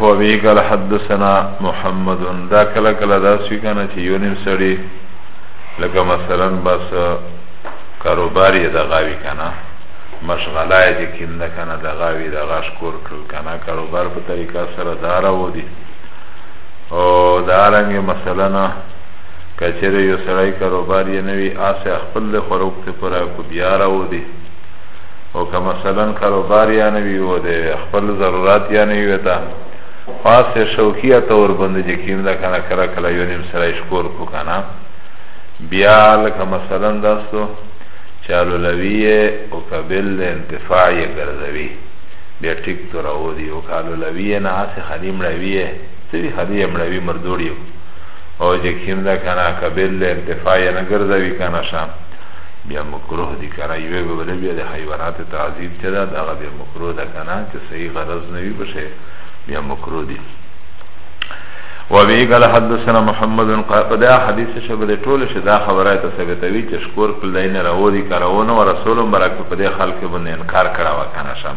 وبه قال حدثنا محمد دا کله کله دا سوی کنه چې یو نیم سړی لکه مثلا بس کاروبار یې د غاوی کنه مشغله یې چې کیم نه کنه د غاوی د غاش کور کړل کنه کاروبار په طریقه سره دارا و دي او دارنګ مثلا که چېرې يو سړی کاروبار يې نه وي آس يې خپل دی خو روک ته پوره کو بيا راودي او که مثلا کاروبار يې نه وي او دی خپل ضرورات يې نه وي ته خو آس يې شوقيه تور بند چې کيم ده کنه کله کله يو نیم سړی شکور کو کنه بیا لکه مثلا داستو چالو لویه او کبل ده انتفاع یه گردوی بیا ٹک تو رو دی او کالو لویه نه آسی خلی مڑویه سوی خلی مڑوی مردوڑیو او جه کیم ده کنه کبیل ده انتفاع یا نگرزوی کنه شا بیا مکروه دی کنه یوی ببلی بیا ده حیوانات تعذیب چه ده ده بیا مکروه ده کنه چه صحیح غرز نوی بشه بیا مکروه دی وبه قال حدثنا محمد قال قد حديث شبه ټول شه دا خبره ته ثابتوي چې شکور کله نه راوړي کارونه او رسول مبارک په دې خلک باندې انکار کړه وکنه شم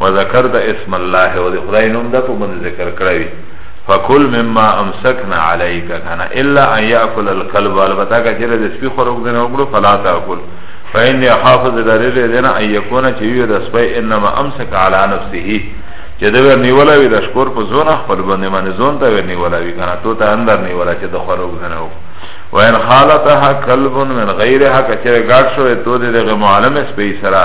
وذکرت اسم الله و دی خدای نوم دا په باندې ذکر کړی فکل مما امسکنا علیک کنا الا ان یاکل القلب البته کچره د سپی خورګ دنه وګړو فلا تاکل فإن حافظ دلیل دینا ان یکون چې یو د سپی انما امسک علی نفسه چې دا ور نیولا وی د شکور په زونه خپل باندې باندې زون ته ور نیولا وی کنه تو ته اندر نیولا چې د خورګ دنه وګړو وین خالتها کلب من غیرها کچره گاٹ شوه تو ده ده معلم اس پی سرا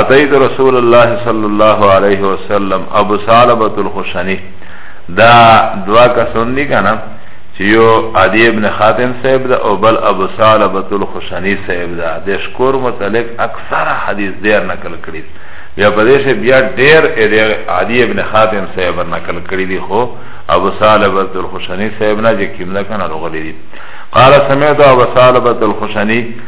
اتیت رسول الله صلی الله علیه وسلم ابو ثعلبه الخشنی دا دوا کسون دی کنه چې یو عدی ابن خاتم صاحب دا او بل ابو ثعلبه الخشنی صاحب دا د شکور متعلق اکثر حدیث دیر نقل کړی بیا په دې شه بیا ډیر عدی ابن خاتم صاحب نقل کړی دی خو ابو ثعلبه الخشنی صاحب نه چې کیمنه کنه لغلی دی قال سمعت ابو ثعلبه الخشنی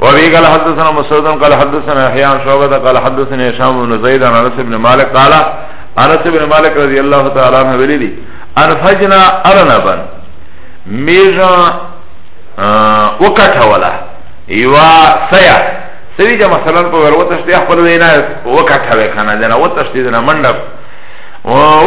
وابي قال حدثنا مسعود قال حدثنا يحيى عن شعبة قال حدثنا هشام بن زيد عن انس بن مالك قال انس بن مالك رضي الله تعالى عنه ولي انفجنا ارنبا میجا وکټه ولا یوا سیا سوی جا مثلا په ور وتشتي خپل وینا وکټه وکنه دنا وتشتي دنا منډه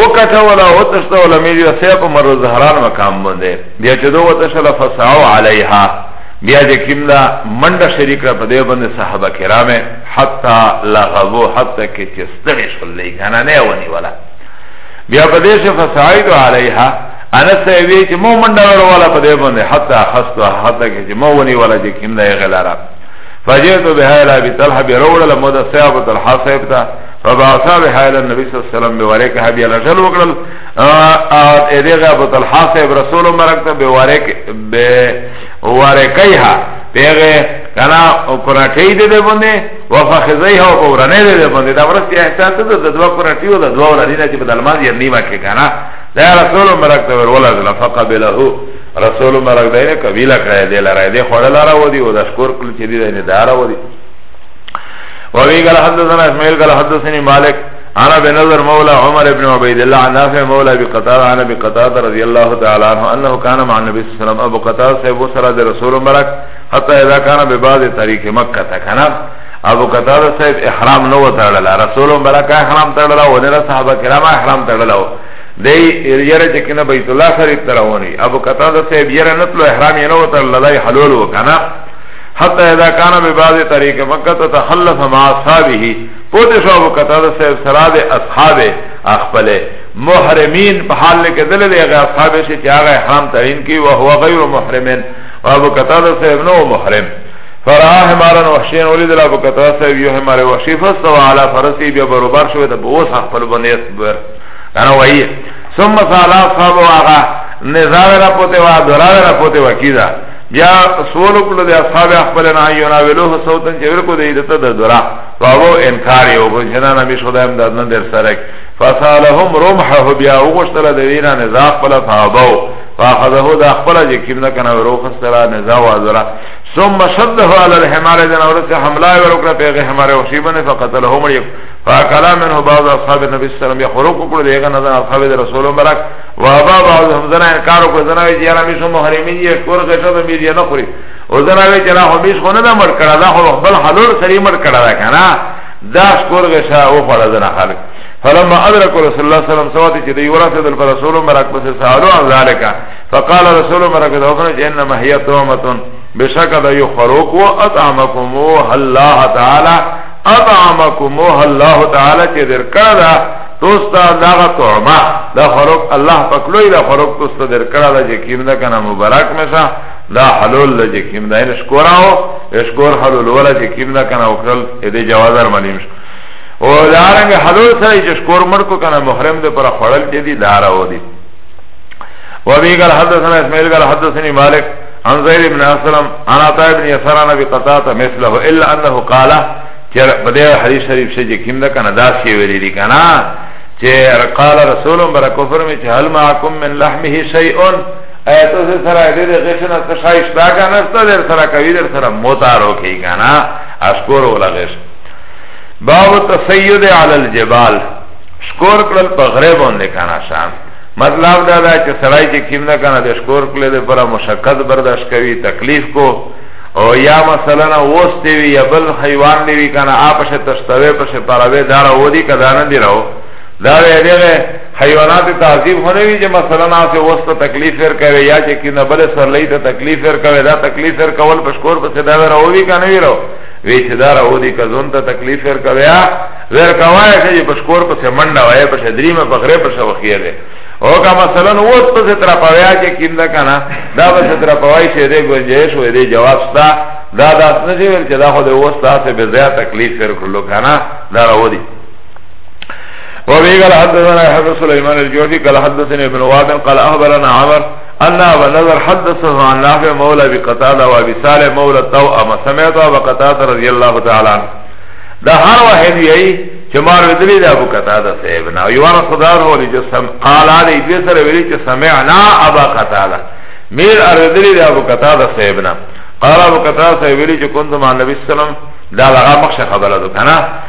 وکټه ولا وتشته ولا میجا سیا په مر زهران مقام باندې بیا چې دوه وتشله فساو علیها بیا چې کوم ده منډه شري کړه په دې باندې صحابه کرام حتی لغبو حتی کې چې ستړي شول لې کنه نه ونی ولا بیا په دې شفه سعید علیها انا سوی چې مو منډه وروله په دې باندې حتی خستو حتی کې چې مو ونی ولا چې کوم ده غلاره فجئت بها الى ابي طلحه بروله لمود صاحب طلحه صاحب ته فبعثا بها الى النبي صلى الله عليه وسلم بوريك هبي الرجل وقال اذا غاب طلحه صاحب رسول مرقت بوريك ورکیها پیغه کنا او کراټی دې دې باندې وفخذیها او ورنه دې دې باندې دا ورسته احساس ده د دوا کراټی او د دوا ورنه نه چې بدل ما یې نیمه کې کنا دا رسول مرک ته ولا ذل فقبله رسول مرک دې قبیله کړې دې لاره دې خړل لاره و دي او د شکر کل چې دې نه دارا و دي وابي قال حدثنا اسماعيل قال حدثني مالك انا بنظر مولا عمر ابن عبید اللہ عن نافع مولا ابی قطار عن ابی قطار رضی اللہ تعالی عنہ انه کان مع النبی صلی اللہ علیہ وسلم ابو قطار صاحب و سرد رسول مبرک حتی اذا کان ببعض طریق مکہ تکنا ابو قطار صاحب احرام نو تړلا رسول مبرک احرام تړلا و نه صحابہ کرام احرام تړلا دی یره چې کنه بیت الله شریف ترونی ابو قطار صاحب یره نتلو احرام یې نو تړلا دی حلول وکنا حتی اذا کان ببعض طریق مکہ تخلف مع اصحابہ پوته شو ابو قتاده صاحب سره د اصحاب خپل محرمین په حال کې دل دی هغه اصحاب شي چې هغه احرام تعین کی او هو غیر محرمین ابو قتاده صاحب نو محرم فراه مارن وحشین ولید ابو قتاده صاحب یو مار وحشی فسوا علی فرسی بیا برابر شو ته بوس خپل بنیت بر انا وای ثم صلی اصحاب واغا نزار را پوته وا درار را پوته وکیدا بیا سوال کړو د اصحاب خپل نه یو ناولوه صوتن چې ورکو دی دته د درا فاو انکار یو کو جنا نبی خدا امداد نه در سرک فسالهم رمحه بیا وغشتل د وینا نزا خپل فابو فاخذه دا خپل چې کیم نه کنه وروخستلا نزا وازرا ثم شده على الحمار جنا ورته حمله ورکړه پیغه حمار او شیبنه فقتله مړ یو فاکلا منه بعض اصحاب نبی صلی الله علیه وسلم یخرق کړه دیغه نه اصحاب رسول مبارک و ابا بعض هم زنا انکار کړه زنا یې یاره می سو محرمین یې کور غټه به می نه خوري او زرا وی چلا خو بیس خو نه دا مر کړه دا خو بل حلول سری مر کړه دا کنه دا شکور غشا او خړه زنا خلق فلما ادرك رسول الله صلى الله عليه وسلم سوات چې دی ورته د رسول مبارک پس سوالو عن ذالک فقال رسول مبارک دا خو چې انما هي تومتون بشک دا یو خروق و اطعمکم الله تعالی اطعمکم الله تعالی چې در کړه توستا داغا توما دا خروق الله پکلوی دا خروق توستا در کړه دا یقین دا کنه مبارک مشه دا حلول دا چه کم دا این شکور آو شکور حلول ولا چه کم دا کنا اکرل اده جوازر ملیم شو او دارنگ حلول سرائی چه شکور مرکو کنا محرم ده پر خوڑل چه دی دارا و دی و بی قال حدثنا اسماعیل قال حدثنی مالک عن زید بن اسلم عن عطا بن یسر عن ابی قطاعتا مثله الا انه قالا چه بده حدیث شریف شه چه کم دا کنا دا سی ویلی دی کنا چه قال رسولم برا کفر می چه هل معکم من لحمه شیئن ایت سے سرا دے دے غشن اس خواہش دا کانا ستا در سرا کوی در سرا متارو کی کانا اشکور اولا غش باب تسید علی الجبال شکور کلل پا غریب ہوندے کانا شان مطلب دا دا چه سرائی چه کم دا کانا دے شکور کلل دے پرا مشکت برداشت کوی تکلیف کو او یا مثلا وس دیوی یا بل حیوان دیوی کانا آپش تشتوی پش پراوی دارا ودی کدانا دی رو دا وی دغه حیوانات تعذیب خو نه وی چې مثلا ناسه وسته تکلیف ور کوي یا چې کینه بل سر لید تکلیف ور کوي دا تکلیف ور کول په شکور په صدا ور اووی کنه وی راو وی چې دا راو دي کزون ته تکلیف ور کوي ور کوي چې په شکور په سمنډه وای په شدریمه په غره په شوخیه ده او که مثلا اوس په ستر په ویا کې کینده کنه دا په ستر په وای شه دې گنجائش وې دې جواب ستا دا داس نه چې دا خو دې اوس تاسو به زیات تکلیف ور کړلو کنه دا راو دي وبه قال حدثنا يحيى بن سليمان الجوفي قال حدثني ابن وهب قال اخبرنا عمر ان ابا نذر حدثه عن نافع مولى ابي قتاده وابي صالح مولى الطوء ما سمعت ابا قتاده رضي الله تعالى عنه ده هر واحد يي چمار ودلی ده ابو قتاده صاحب نا يوان خدا هو لي جسم قال علي بيسر ولي چ سمعنا ابا قتاده مير اردلی ده ابو قتاده صاحب نا قال ابو قتاده صاحب ولي چ كنت مع النبي صلى الله عليه وسلم ده لغا مخش خبره ده کنا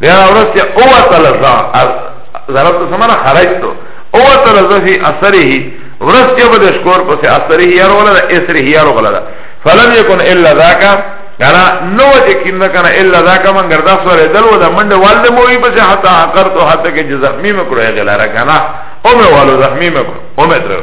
بیا ورځ چې اوتل زا ضرب ته سمانه خرج تو اوتل زا فی اثره ورځ چې په دشکور پسې اثره یې وروله ده اثره یې وروله ده فلم یکن الا ذاک کنا نو چې کینه کنا الا ذاک من ګردا سره دل و ده منډه والده مو وی پسې حتا اقر تو حتا کې زخمی مکروه غلاره کنا او مې والو زخمی مکروه او مې درو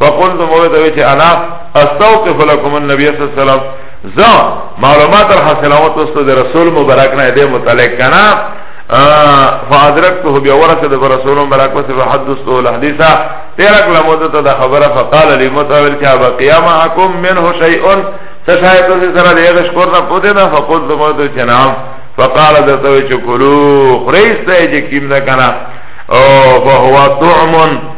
فقلت موت وی چه انا استوقف لکم النبی صلی اللہ علیہ وسلم زا معلومات الحاصلات است در رسول مبارک نه ده متعلق کنا فادرکته بیا ورسه د رسول مبارک وسه حدثته الحديث تیرک لمدته د خبره فقال لي متول کیا بقیامه حکم منه شیء تشایت سره دغه شکر نه پوده نه فقلت موت جناب فقال دتوی چکلو خریسته جکیم نه کنا او فهو طعم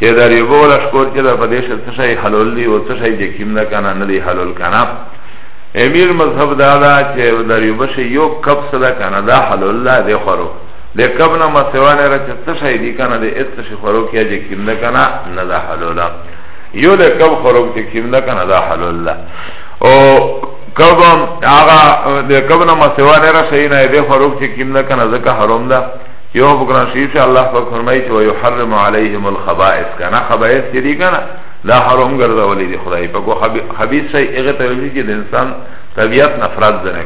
چه در یو بول اشکور چه در پدیش تشای حلول دی و تشای جکیم دا کنا ندی حلول کنا امیر مذهب دادا چه در یو بش یو کب صدا کنا دا حلول دا دی خورو ده کب نما سوان را چه تشای دی کنا ده ات تشای خورو کیا جکیم دا کنا ندا حلولا یو ده کب خورو جکیم دا کنا دا حلولا او کب آغا ده کب نما سوان را شای نای ده خورو جکیم دا کنا ذکا حرم دا یو په قرآن شریف کې الله پاک فرمایي چې ويحرم عليهم الخبائث کنه خبائث چې دي کنه دا حرام ګرځولې دي خدای په کو خبيث شي هغه ته ویل چې د انسان طبيعت نفرت زنه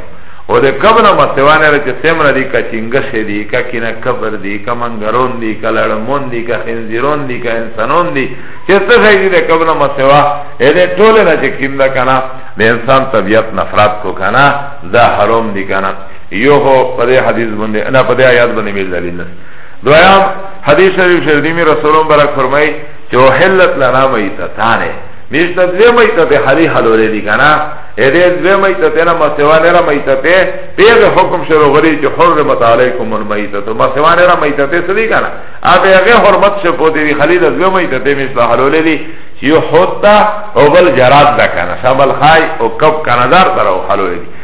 او د قبر مستوانه ر چې سمره دي کا چنګش دي کا کینه قبر دي کا منګرون دي کا لړمون دي کا خنزيرون دي کا انسانون دي چې څه شي دي د قبر مستوا دې ټول نه چې کیندا کنه د انسان طبيعت نفرت کو کنه دا حرام دي کنه یو خو په دې حدیث باندې انا په دې آیات باندې مې دلیل نه دویم حدیث شریف شریف می رسول مبارک فرمای چې حلت لنا میتتان میشته دې میته ته حلی حلولې دي کنه اې دې دې میته ته نه مسوا نه را میته ته پیغ حکم شروع غری چې حرمت علیکم المیته تو مسوا نه را میته ته سړي کنه اته هغه حرمت شه پوتې دي خلی دې میته ته میشته حلولې دي چې یو حتا او بل جراد ده کنه شامل خای او کب کنه دار تر حلولې دي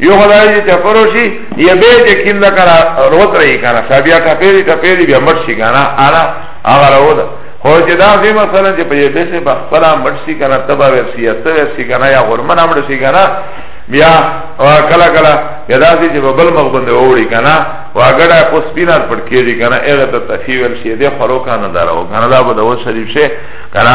یو خدای چې چپرو شي یا به چې کیم دا کرا روت رہی کنه سابیا ټپېری ټپېری بیا مړ شي کنه انا هغه راو ده خو چې دا زی مثلا چې په یوه څه بخپلا مړ شي کنه تبا ورسی ته ورسی کنه یا غرمن مړ شي کنه بیا کلا کلا یا دا چې په بل مغ باندې وړي کنه واګړه په سپینار پټ کېږي کنه هغه ته تفیول شي دې خلکو کنه دراو کنه دا به د شریف شي کنه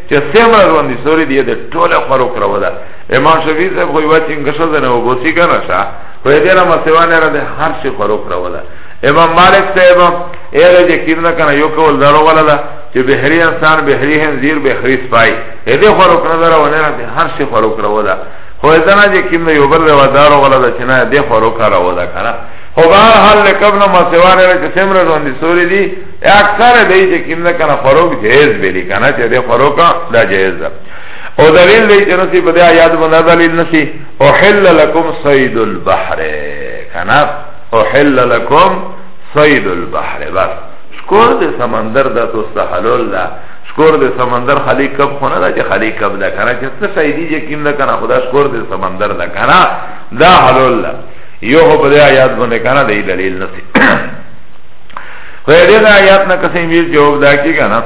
چې سیمه ژوندې سوري دی د ټوله خرو کړو دا امام شفیع صاحب خو یو چې انګښه زنه وبوسی کنه شا خو دې را مسوانه را د هر شي خرو کړو دا امام مالک صاحب اله چې کینه کنه یو کول درو ولا دا چې بحری انسان بحری هنزیر بحری سپای دې خرو کړو دا ونه را د هر شي خرو کړو دا خو دا نه چې کینه یو بل را دارو ولا دا چې نه دې خرو کړو دا کنه خو بهر حال لکبنه مسوانه چې سیمه ژوندې سوري دی اکثر دی چې کیم نه کنه فروق جائز ویلی کنه چې د فروق دا جائز ده او دلیل دی چې نسی په دې آیات باندې دلیل نسی احل لكم صيد البحر کنه احل لكم صيد البحر بس شکور د سمندر د تو سهلول ده شکور د سمندر خالی کب خونه ده چې خالی کب ده کنه چې څه شي دی چې کیم نه کنه خدا شکور د سمندر ده کنه دا حلول ده یو په دې آیات باندې کنه دی دلیل نسی غیر دا آیات نه کسی میر جواب دا کی کنا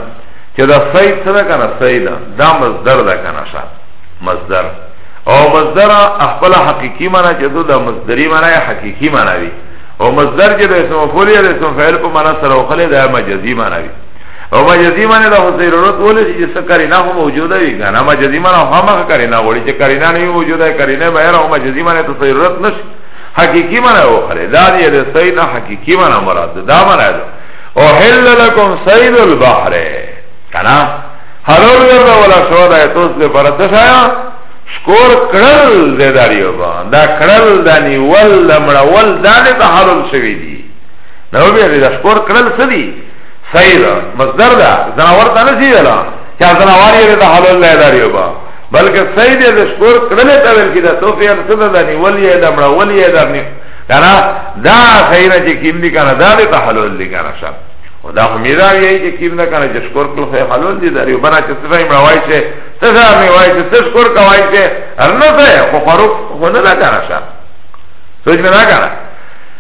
چه دا سید سره کنا سید دا مصدر دا کنا شا مصدر او مصدر اخبر حقیقی مانا چه دو دا مصدری مانا یا حقیقی مانا بی او مصدر چه دا اسم فولی یا اسم فعل پا مانا سره وخلی دا مجزی مانا بی او مجزی مانا دا خود ضرورت بولی چه جسا کرینا خو موجوده بی کنا مجزی مانا خامخ کرینا بولی چه کرینا نمی موجوده کرینا بیر او مجزی مانا تا ضرورت نشی حقیقی معنی او خریدار یه ده سینا حقیقی معنی مراد دا معنی ده او حل لکم سید البحر کنا حلال گرده ولا شو ده توس ده پرد شایا شکور کرل ده داریو با دا کرل ده نیول ده مروول ده ده حلال شوی دی نو بیاری ده شکور کرل سدی سید مصدر ده زناور تا نسی ده چه زناواری ده حلال ده داریو با بلکه سید یې د شکور کړلې ته ویل کېده څو فعل څه ده دا نیول یې ده مړول یې ده کنه دا خیره چې کیم دي کنه دا به تحلل دي کنه شب او دا خو میرا یې چې کیم نه کنه چې شکور کړل خو حلال دي دا یو بنا چې څه یې مړوای چې څه یې وای چې څه شکور کوي چې ارنه ته خو خروف خو نه دا کنه شب سوچ نه کنه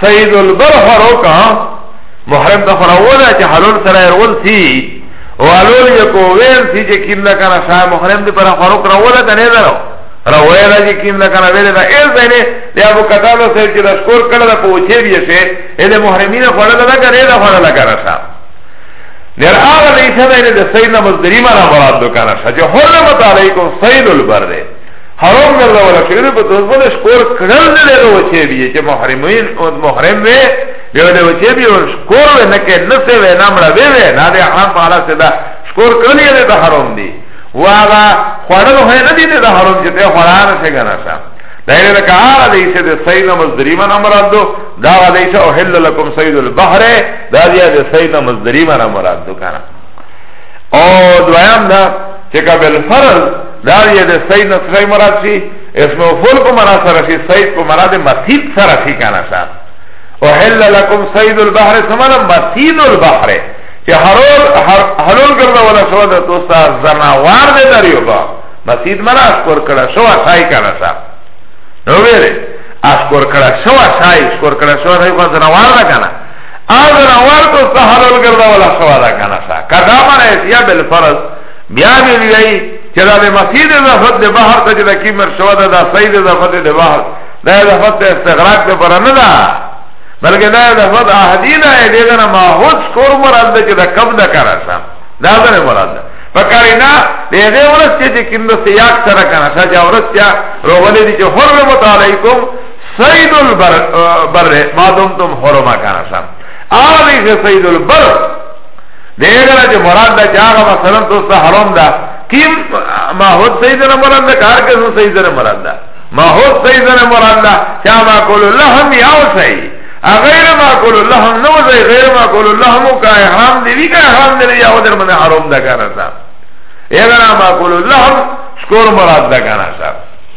سید البرحر وکا محرم تا خراولا چه حلول سرائی رول سی والول یکو ویل سی چه کم دا کنا شای محرم دی پر خروک رولا تا نیده رو رویلا چه کم دا کنا ویلی دا ایل زینه دی ابو کتابو سیب چه دشکور کرده دا پوچه بیشه ایل محرمین خورده دا کنا نیده خورده کنا شا در آغا دیشه دا اینه دا سیدنا مزدری مانا مراد دو کنا شا چه حرمت علیکم سید البر دی حرام گردولا شوی دی پتوز بوده شکور کرل نده ده وچه بیه چه محرمین اون محرم وی بیو ده وچه بیه اون شکور وی نکه نسه وی نمرا وی وی ناده حرام پالا سده شکور کرل یده ده حرام دی و آغا خوڑل ہوئی ندی ده حرام چه ته خوڑان سه گنا سا دائره لکه آغا ده ایسه ده سید مزدریمن امراد دو داغا ده ایسه احل لکم سید البحر دا دیه ده سید مزدریمن امراد دو کانا او دویم دا چه که بالفرض دا یه ده سید نصفی مراد شی اسم فول پا مراد سر شی سید پا مراد مسید سر شی کانا شا او حل لکم سید البحر سمانا مسید البحر چه حلول حلول کرده ولا شو ده توستا زنوار ده داریو با مسید منا اشکر کرده شو شای کانا شا نو بیره اشکر کرده شو شای اشکر کرده شو شای خواه زنوار ده کانا آذر اول تو سحلول گرده ولا خوادا کنسا کدا من ایسیا بالفرض بیا بی بیئی چه دا بی مسید اضافت دی بحر تا چه دا کی مرشوه دا دا سید اضافت دی بحر دا اضافت دی استغراق دی پر ندا بلکه دا اضافت احدی دا ہے دیدن ما حد سکور مراد دا چه دا کم دا کنسا دا دا مراد دا فکرنا دیده ورس چه چه کم دا سیاق سر کنسا چه ورس چه روغلی دی چه حرمت علیکم سید البر بر ما دم تم حرما کانا شا آغی که سید البر دیگرا چه مراد دا چه آغا مثلا توستا حرام دا کیم ما حد سیدنا مراد دا کار کسو سیدنا مراد دا ما حد سیدنا مراد دا چه ما کولو لحم یاو سید غیر ما کول اللهم نو زی غیر ما کول اللهم کا احرام دی وی کا احرام دی یا ودر من حرام دا کانا صاحب اگر ما کول اللهم شکر مراد دا کانا صاحب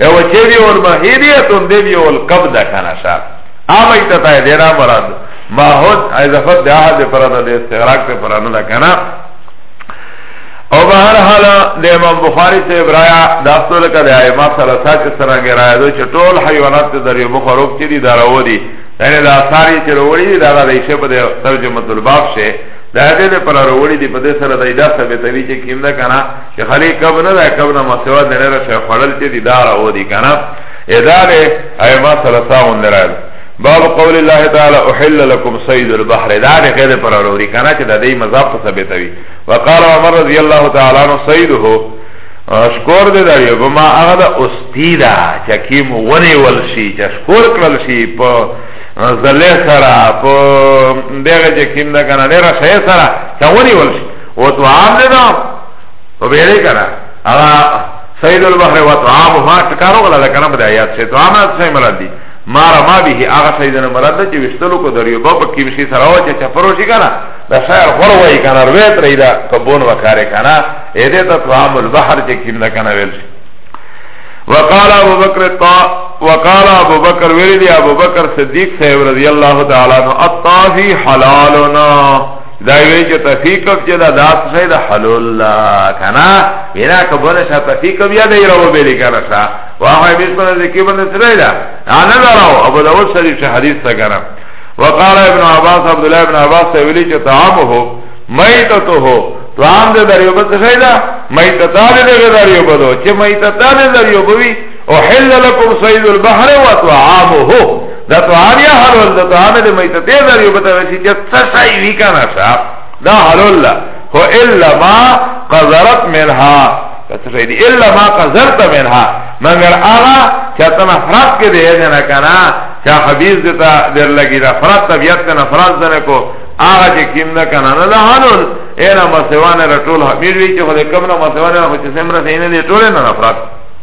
او چه بی اول مهیدیتون دی بی اول قبض کنا شا آبا ایتا تا دینا مراد ماهد اضافت دی آهد پرانا دی استغراق دی پرانا دا کنا او بهر حال د امام بخاری ته ابرایا داستو لکه د ائمه ثلاثه چې څنګه راځي دو چې ټول حیوانات ته دریو مخروب چې دي دراو دي یعنی دا ساری چې وروړي دي دا د ایشه په ترجمه الباب شه دا دې پر وروړي دي په دې سره د ایدا ثابتوي چې کیمدا کنه چه خلی کب نه ده کب نه مسوا ده نره شه خوڑل چه دی دارا او دی کنا اداره ای ما سلساون درائل باب قول الله تعالی احل لكم صيد البحر دا نه قید پر اوري کنه چې د دې مذهب په ثابت وي وقال عمر رضی الله تعالی عنہ صيده شکور دې دا یو بما هغه د استیدا چې کی مو ونی ول شي چې شکور کړل شي په زله سره په دغه چې کیم دا کنه ډیر شي سره چې ونی ول شي و طعام دے دا و بیرے کنا اغا سید البحر و طعام ما تکارو غلا لکنا بدا آیات سے طعام نا سای مراد دی ما رما بیه آغا سیدنا مراد دا چه وشتلو کو دریو با پا کیمشی سراو چه چپرو شی کنا دا شایر غروی کنا رویت رئی دا کبون وکاره کنا ایده تا طعام البحر چه کیم دا کنا ویل شی وقال ابو بکر طا وقال ابو بکر ویلی ابو بکر صدیق صاحب رضی اللہ تعالی عنہ الطافی حلالنا دا وی چې تفیکف چې دا داس شي د حلول لا کنه بنا کبل شا تفیکف یا دی راو به لیکنه شا واه بیس پر ذکی باندې سره دا انا راو ابو داود شریف سے حدیث تا کرا وقال ابن عباس عبد الله ابن عباس ته ویلی چې طعامه میتته طعام دې دریو بس شي دا میتته دې دریو بدو چې میتته دې دریو بوي احل لکم سید البحر و طعامه دا طعام یا حلول دا طعام دا میتتی دا یو بتا ویسی چه تسای وی کانا شا دا حلول دا خو الا ما قذرت منها تسای دی الا ما قذرت منها مگر آغا چه تم حرق که ده دینا کانا چه خبیز دیتا در لگی دا فرات طبیعت کنا فرات دنه کو آغا چه کم ده کانا نا دا حلول اینا مسیوانه را طول حمیر وی چه خود کم نا مسیوانه را خود چه سمرا سینه دی طوله نا فرات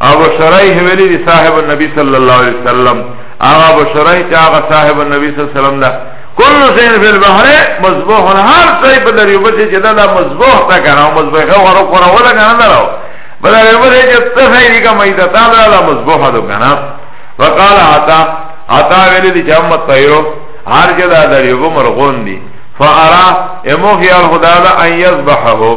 ابو شريح ویلی دی صاحب النبی صلی اللہ علیہ وسلم اغا ابو شريح چه اغا صاحب النبی صلی اللہ علیہ وسلم دا کل سین فی البحر مذبوح هر سای په دریو بسی چه دا دا مذبوح تا کنا و مذبوح خو غرو خورا ولا کنا دا رو په دریو بسی چه تسای دی که میتا تا دا دا مذبوح دو کنا وقال عطا عطا ویلی دی چه امت طیرو هر چه دا دریو بمرغون دی فارا امو خیال خدا دا ان یذبحه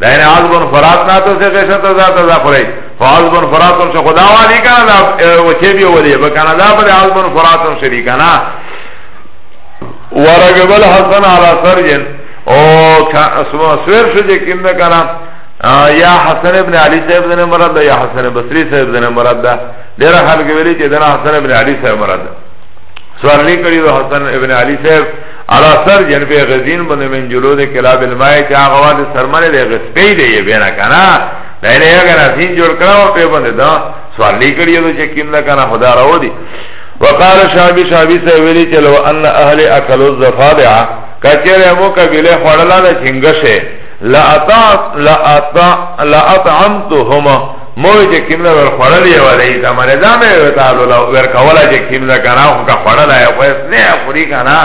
دین عذبن فرات نا تو سے پیشن تا ذاتا ذا خلی فعذبن فراتن سے خدا والی کنا دا وچے بھی ولی بکنا دا بلی عذبن فراتن سے بھی کنا ورقب الحسن علی سرجن او سویر شو جے کم دا کنا یا حسن ابن علی صاحب دن مرد دا یا حسن بصری صاحب دن مرد دا دیرہ خلق ویلی چی دن حسن ابن علی صاحب مرد دا سوال نہیں کری دو حسن ابن علی صاحب علا سر جنب غزین بند من جلو ده کلاب المائی چه آغا واد سرمن ده غسپی ده یه بینا کنا ده اینه یا کنا سین جوڑ کرا و پی بند ده سوال لی کری ده چه کم ده کنا خدا رو دی وقال شعبی شعبی سویلی چه لو ان اهل اکل الزفادع کچر امو کبیل خوڑلا ده چنگشه لأطعمتهما موی چه کم ده ور خوڑلی و لیسا مرزا می ویتالو لو ور کولا چه کم ده کنا خو که خوڑلا یا خویس نه خوری کنا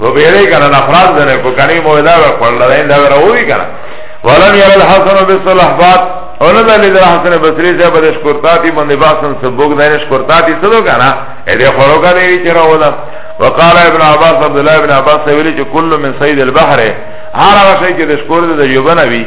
و بیره کنا نفراد دنه کو کنی موی ده ور خوڑلا ده این ده ور اوی کنا ولم یر الحسن بسلح بات اونا ده لیدر حسن بسری سه بده شکرتاتی بنده باسن سبوک ده شکرتاتی سدو کنا ایده خوڑو کنی وی چه رو ده وقال ابن عباس عبدالله ابن عباس سویلی چه کل من سید البحر هر آغا شای که ده شکر ده ده یوبنوی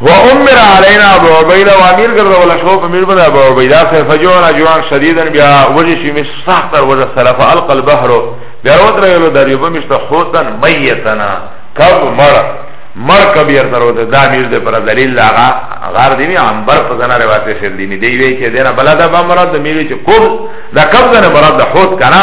و امر علينا ابو عبيده وامير ګرځول شو په میر باندې ابو عبيده سره فجوعنا جوعا شديدا بیا وجه شي مش سخت تر وجه سره فالق البحر بیا وتر یو د یو مشته حوتن میتنا کب مر مر کب ير تر وته دا میر دې پر دلیل لاغه غار دی نه انبر په زنا روایت شر دی نه دی وی چې دینه بلدا به مراد میر چې کوم دا کب نه مراد حوت کنا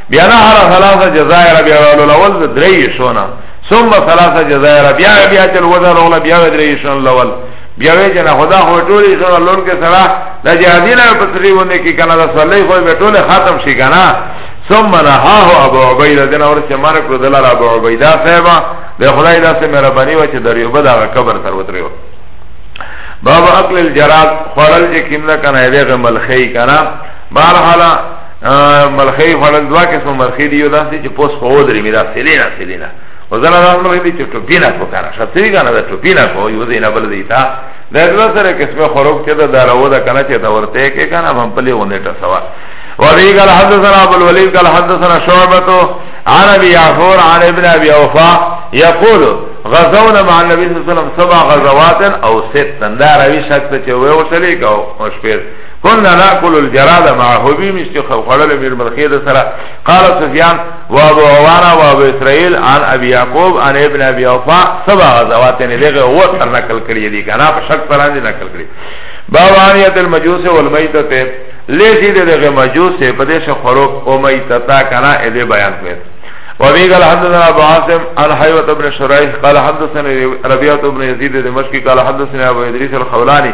بیا نه هر ثلاثه جزایر بیا ولول اول درې شونه ثم ثلاثه جزایر بیا بیا چل ودا لول بیا درې شون لول بیا وی جنا خدا هو ټول شون لول کې سره د جهادینا په سری ونه کې کنه د صلی خو به ټول ختم شي کنه ثم نهاه ابو عبیده دنا ورته مرک دلال ابو عبیده صاحب د خدای داسې مهرباني و چې دریو بدا قبر تر وتریو باب اکل الجراد خورل چې کیندا کنه دغه ملخی کنه بهر حالا ملخی خوړل دوا قسم ملخی دی یو داسې چې پوس په ودرې مې دا سلینا سلینا او زنه دا ملخی دی چې ټوپینا کو کنه شتوی کنه دا ټوپینا کو یو زینا بل دی تا دا دوا سره قسم خروب چې دا دارو دا کنه چې دا ورته کې کنه هم په لیونه ټا سوا وابي قال حدثنا ابو الوليد قال حدثنا شعبة عن ابي يعفور عن ابن ابي اوفا يقول غزونا مع النبي صلى الله عليه وسلم سبع غزوات او ست دا روي شخص چې وې وصلې کو او شپږ كنا ناكل الجراد مع حبيم استخ وخلل من الملخيد سرا قال سفيان وابو عوانا وابو اسرائيل عن ابي يعقوب عن ابن ابي اوفا سبع غزوات يعني لغه هو سر نقل کړی دی کنه په شک سره دی نقل کړی باب عانیت المجوس والمیتته لیسی دی دغه مجوس په دې شه خروق او میتتا کنه دې بیان کړی وابي قال حدثنا ابو عاصم عن حيوة بن شريح قال حدثنا ربيعة بن يزيد دمشقي قال حدثنا ابو ادريس الخولاني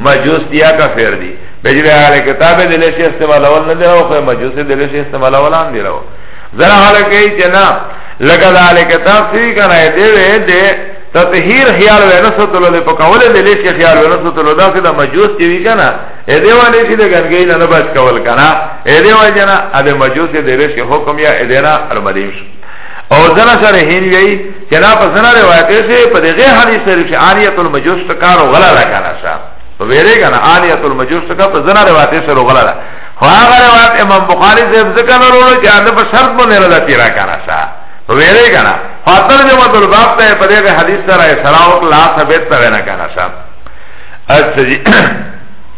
مجوس دیا کفر دی بجب اهل کتاب دلشی استعمال اول ندی رو خوی مجوس دلشی استعمال اول هم دی رو زر حال کئی چه نا لکه دا اهل کتاب سوی کنای دی وی دی تطهیر خیال وی نسطلو دی پکول دلشی خیال وی نسطلو دا سی دا مجوس چوی کنا ایده والی سی دا گنگی نا نباش کول کنا ایده والی جنا اده مجوس دلشی حکم یا ایده نا ارمدیم شو او زنا سره هین وی چې دا په زنا روایت شي په دغه حدیث شریف چې عالیت المجوس کار او غلا را کنه شا په ویری کنه عالیت المجوس کا په زنا روایت سره غلا را خو هغه روایت امام بخاری دې ذکر ورو چې هغه په شرط باندې را تیرا کنه شا په ویری کنه فاطر دې مطلب باب ته په دغه حدیث سره سلام الله ثابت ته نه کنه شا اچھا جی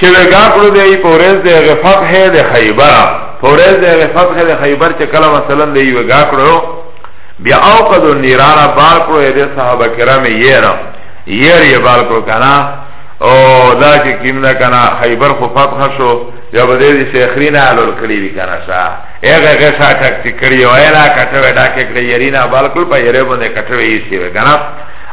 چه ویگا کرو ده ای پوریز ده اغی فتح ده خیبر پوریز ده اغی فتح ده خیبر چه کلا مثلا ده ای ویگا کرو بیا اوقدو نیرانا بار کرو ایده صحابه کرام یینا ییر یه بار کرو کنا او دا چه کم ده کنا خیبر خو فتح شو یا بده دی شیخرین علول کری بی کنا شا ایغه ایغه شا چک چی کری و ایلا کتوه ڈاکه کری یرینا بار کرو پا یره بنده کتوه ایسی وی کنا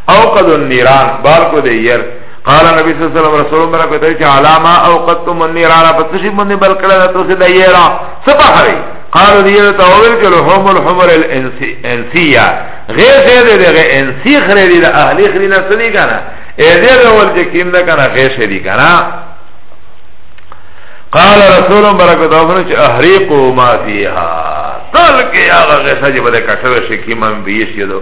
اوقدو نیران بار کرو ده ییر قال نبی صلی الله علیه وسلم رسول الله کوي چې علامه او قتم النيران پس شي باندې بل کړه ته څه دی را سپه هري قالو دی ته اول کې لهم الحمر الانسي انسيه غیر غیر دغه انسی خری دی اهلی خری نه سړي کنه اې دې ډول چې کیم نه کنه غیر شری کنه قال رسول الله برکت الله چې احریقوا ما فيها تل کې هغه غیر چې بده کټره شي کیمن بیش یدو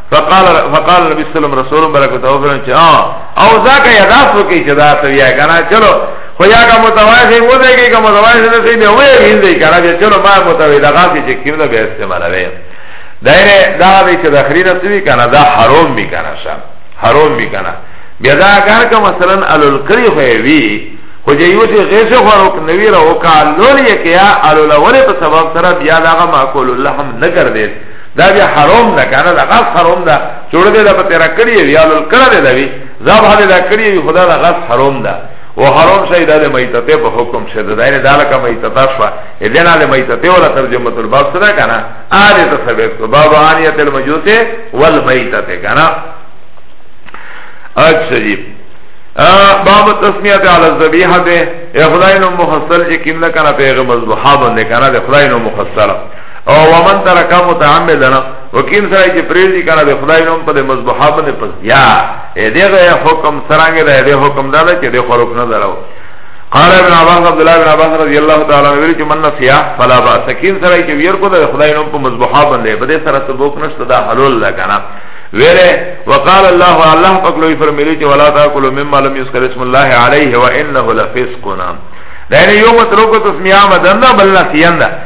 فقال فقال نبی صلی الله علیه وسلم برکت او فرن چې او ذاک یاداس وکي چې دا سویا کنه چلو خو یا کا متوازی مو دی کې کوم متوازی نه دی به وې هیل دی کنه بیا چلو ما متوازی دا غاسی چې کیمنه به استعمال وي دایره دا به چې داخلي نه سوي کنه دا حرام می کنه شم حرام می کنه بیا دا کار که مثلا الول کری خوی وی خو جه یو چه غیش خوروک نوی را وکا لولی که یا الول ولی په سبب سره بیا داغا ماکول اللحم نکردید دا بیا حرام ده کنه دا غص حرام ده چوڑه ده په تیرا کړی وی یا لول کړه ده وی زاب هله دا کړی وی خدا دا غص حرام ده و حرام شای دا ده میتته په حکم شه ده داینه دا لکه میتته شوا ادنا ده میتته ولا ترجمه تل باب سره کنه آره ته سبب تو باب آنیت المجوسه والمیتته کنه اچھا جی باب تسمیت علی الذبیحه ده خدای نو مخصل چې کیم نه کنه پیغه مذبحه باندې کنه ده خدای نو مخصله او ومن ترکا متعمدنا وکیم سره چې پریزی کنه د خدای نوم په د مذبحه باندې پس یا دغه حکم سرانګه د حکم دا چې د خروف نه درو قال ابن عباس عبد الله بن عباس رضی الله تعالی عنہ ویل چې من نسیا فلا با سکین سره چې ویر کو د خدای نوم په مذبحه باندې په دې سره سبوک نشته دا حلول ده کنه ویره وقال الله الله پاک لوی فرمایلی چې ولا تاكلوا مما لم يذكر اسم الله عليه وانه لفسقنا دا یو متروک تسمیه مدنه بل نسیان ده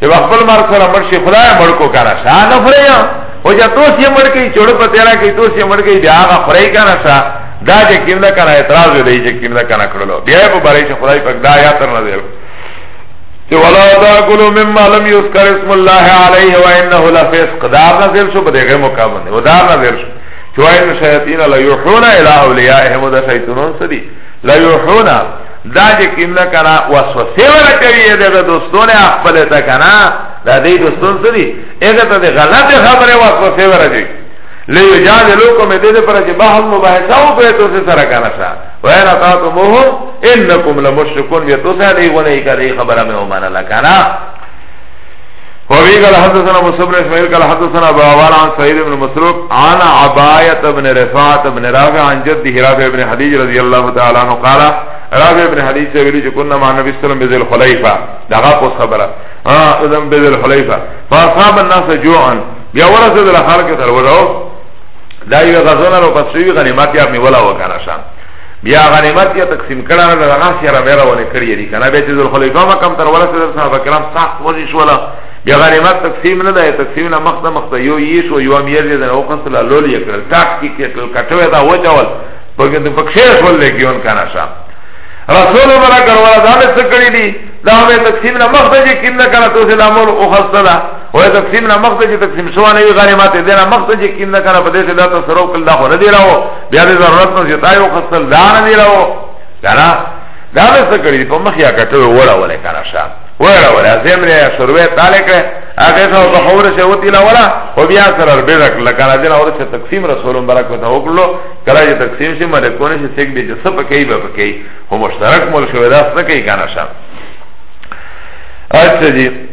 چه با خپل مرگ سره مرشی خدای مرکو کانا شا آنا خورای او چه توس یه مرکی چوڑو پا تیرا که توس یه مرکی بیا آغا خورای کانا شا دا چه کم دا کانا اعتراض وی دی چه کم دا کانا کرلو بیا پا برای چه خدای پاک دا آیات را نظر چه ولا تاکلو مما لم یذکر اسم الله علیه و انه لفسق دار نظر شو بده غیر مقابل و دار نظر شو چه وائن شیطین لیوحون الہ اولیائهم و دا شیطنون سدی لا یوحونا دا چې کیم نه کنه وسوسه ورکوي دغه دوستونه خپل ته کنه دا دې دوستون څه دي هغه ته غلط خبره وسوسه ورکوي ليجادلوكم دې پر چې به هم مباحثه او په تو سره کنه شا وان تاسو انکم لمشرکون یتوسه دې ونه کوي خبره مې ومنه لکنه وابي قال حدثنا مصعب بن اسماعيل قال حدثنا ابو عوان عن سعيد بن مسروق عن عباية بن رفاعة بن رافع عن جده رافع بن حديج رضي الله تعالى عنه قال رافع بن حديج سويلو چې كنا مع النبي صلى الله عليه وسلم بذل خليفة دغه په خبره ها اذن بذل خليفة فاصاب الناس جوعا بیا ورسه د خلک تر ورو دا یو غزونه رو پسوی غنیمت یا می ولا وکړه شان بیا غنیمت یا تقسیم کړه نه دغه سره مې راونه کړی دی کنه به چې ذل خلیفہ ما کم تر ورسېدل صحابه کرام سخت وځي شولا بیا غنیمت تقسیم نه دی تقسیم نه مخته مخته یو یې شو یو امیر دې نه وقصل لول یې کړل تاک کې کېټل کټوي دا وځول په دې په ښه شول لګیون کنه شا رسول الله کرولا دا څه کړی دی دا مې تقسیم نه مخته چې کیم نه کړه تو سه دا مول او خصلا او تقسیم نه مخته چې تقسیم شو نه غنیمت دې نه مخته چې کیم نه کړه په دې سه دا تصرف کړه خو نه دی راو بیا به ضرورت نه زیاته یو خپل دان دی راو کنه دا به څه کړی په مخ یا کټو وړه ولا کنه شا وړه ولا زم نه شروع تعالی کړه هغه څو د حور سے وتی لا ولا او بیا سره به رک لکه راځي اور سے تقسیم رسول مبارک وته وکړو کله چې تقسیم شي مله کونه شي څنګه به څه پکې به پکې هو مشترک مول شو دا څه کوي کنه شا اچھا جی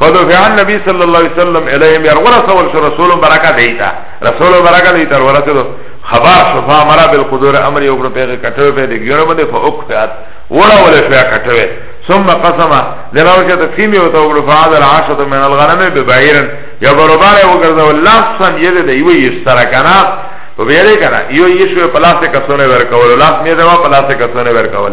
فدفع النبي صلى الله عليه وسلم اليهم ير ورسول شو رسول برکه دیتا رسول برکه دیتا ورسول خبر شو فامر بالقدور امر یو په کټو په دې ګړو باندې فوقفات وړه ولا شو کټو ثم قسمه دلاو چې تقسیم یو تو ګړو فعاد العاشت من الغنم ببعير یا برابر یو ګرځو لفظا یې دې یو یې سره کنه په بیره کنه یو یې شو په لاس کې کسونه ورکول لاس مې دا په لاس کې کسونه ورکول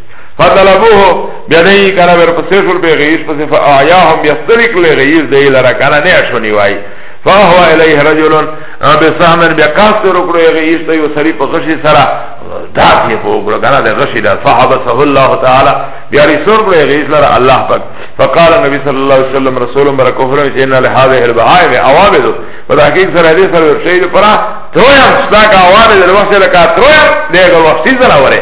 فطلبوه بیا دی کنه بر پسې شول به غیش پسې فاعیاهم یسترک لغیز دی لره کنه نه شونی وای فهو الیه رجل بسهمن بیا قاصر وکړو غیش ته یو سری په غشي سره داس یې وګړو کنه د غشي دا صحابه صلی الله تعالی بیا رسول کړو غیش لره الله پاک فقال نبی صلی الله علیه وسلم رسول برکو فرمایي چې ان له هذه البهائم عوامد په تحقیق سره دې سره شی پر ترویم ستا کا عوامد د وخت لکه ترویم دغه وخت سره وره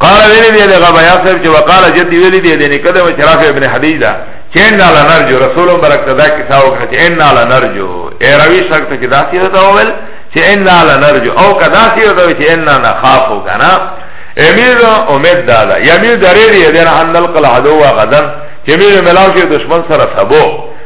قال ویلی دی دغه بیا صاحب چې وقال جدی ویلی دی د نکده مشرف ابن حدیده چې ان لا نرجو رسول برک صدا کی ساو کړه چې ان لا نرجو ای روی شک ته کدا سی دا ویل چې ان لا نرجو او کدا سی دا چې ان نه خافو کنه امیر امید دادا یمیر درې دی دغه ان القل عدو غدن چې میر ملاو شي دشمن سره سبو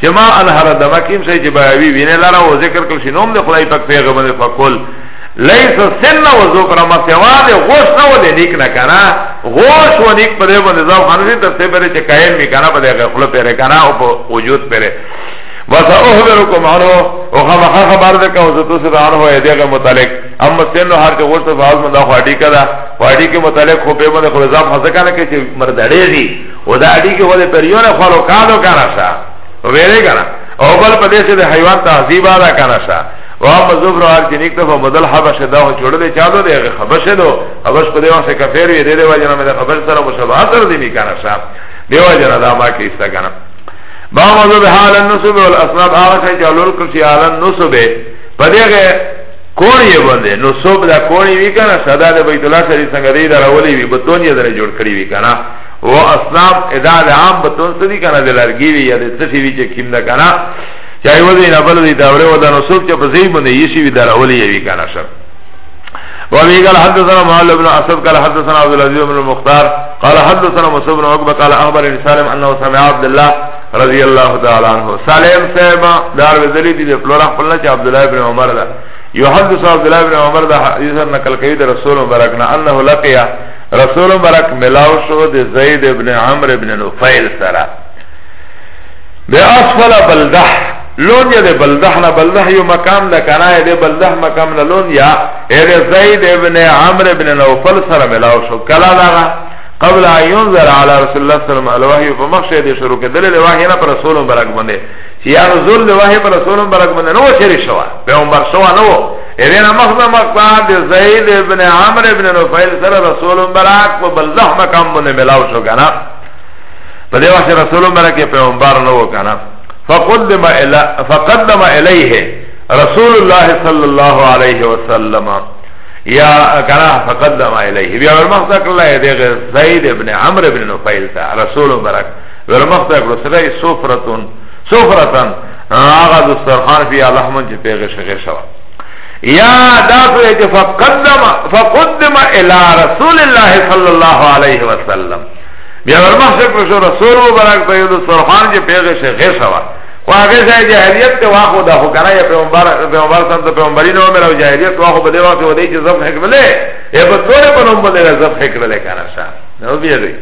چې ما انهر دمه کیم شي چې بیاوی وینه لاره او ذکر کړ شي نوم د خدای پاک پیغمبر فقل لیس سن و ذکر ما سوا ده غوش نه و ده نیک نه کنه غوش و نیک پر یو نظام خانوی تر سه بره چې قائم می کنه په دغه خپل پر کنه او په وجود پر بس اخبرکم عنه او خامخ خبر ده که حضرت سره عنه دغه متعلق اما سن هر چې غوش ته فاز مدا خاډی کړه خاډی کې متعلق خو په باندې خو ځاب حسکانه کې چې مردړې دي او دا اډی کې ولې پر یو نه خلو کالو کنه شا ویلې کنه او بل په دې چې د حیوان تعذیب ادا کنه شا او هم زبر او چې نیکته په بدل حبش دا هو چړلې چالو دې حبش دو حبش په دې واسه کفیر وی دې دې وجه نه مې خبر سره مشابهت تر دې نه کنه شا دې وجه نه دا ما کې استا کنه با مزو به حال النصب والاسناد هغه چې جلول کړی حال النصب په دېغه کونی باندې نو صوب دا کونی وی کنه صدا د بیت الله شریف څنګه دی دا راولې وی بتونی درې جوړ کړی وی کنه و اصنام ادا ده عام بطن سدی کنا ده لرگی وی یا ده تسی وی چه کم ده کنا چای و ده نبل ده دوره و ده نصوب چه پسی بنده یشی وی در اولی یوی کنا شب وابي قال حدثنا معاذ بن اسد قال حدثنا عبد العزيز بن المختار قال حدثنا موسى بن عقبه قال اخبرني سالم انه سمع عبد الله رضي الله تعالى عنه سالم صاحب دار ذلي دي فلور خپل چې عبد الله بن عمر ده يحدث عبد الله بن عمر ده حديث نقل کوي رسول مبارک نه انه لقيا رسول مبارک ملاو شو د زید ابن عمر ابن نفیل سره به اسفل بلده لون یا ده بلده نه بلده یو مقام ده کنه ده بلده مقام نه لون یا ده زید ابن عمر ابن نوفل سره ملاو شو کلا داغا قبل ان ينظر على رسول الله صلى الله عليه وسلم الوحي فمخشه دي شروع کدل له وحي نه پر رسول مبارک باندې چې یا نزول له وحي پر رسول مبارک باندې نو شری شوا پیغمبر شوا نو ابن مخزه مقدار دی زید ابن عمر ابن نفیل سر رسول مبرک پا بلزح مکان بنده ملاو شو کنا پا دی وقت رسول مبرک پیغمبر نو کنا فقدم, الى فقدم الیه رسول الله صلی اللہ علیہ وسلم یا کنا فقدم الیه بیا ورمخته کلا دی زید ابن عمر ابن نفیل تا رسول مبرک ورمخته کلا سرائی سفرتون سفرتن آغا دسترخان فی لحمن چه پیغش غیشوا یا داتو ہے چه فقدم فقدم الى رسول اللہ صلی اللہ علیہ وسلم بیا ورمخشک رسول رسول مبرک تا یو دسترخان چه پیغش غیشوا و هغه ځای جاهلیت ته واخو دا خو کنه یا پیغمبر پیغمبر سم ته پیغمبري نو مله جاهلیت واخو بده وخت ودی چې زب حکمله یا په ټول په نوم باندې زب حکمله کنه شا نو بیا دی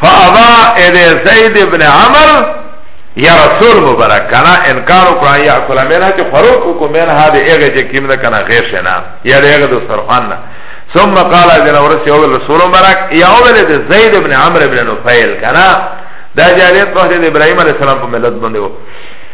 فابا الی زید ابن عمر یا رسول مبارک کنا انکار وکړه یا کول مینا چې فروق کو مینا د ایغه چې کیم نه کنا غیر شنا یا د ایغه د سرخان نه ثم قال ذن ورسی او رسول مبارک یا اول د زید ابن عمرو ابن نفیل کنا دا جاریت په د ابراهیم علی السلام په ملت باندې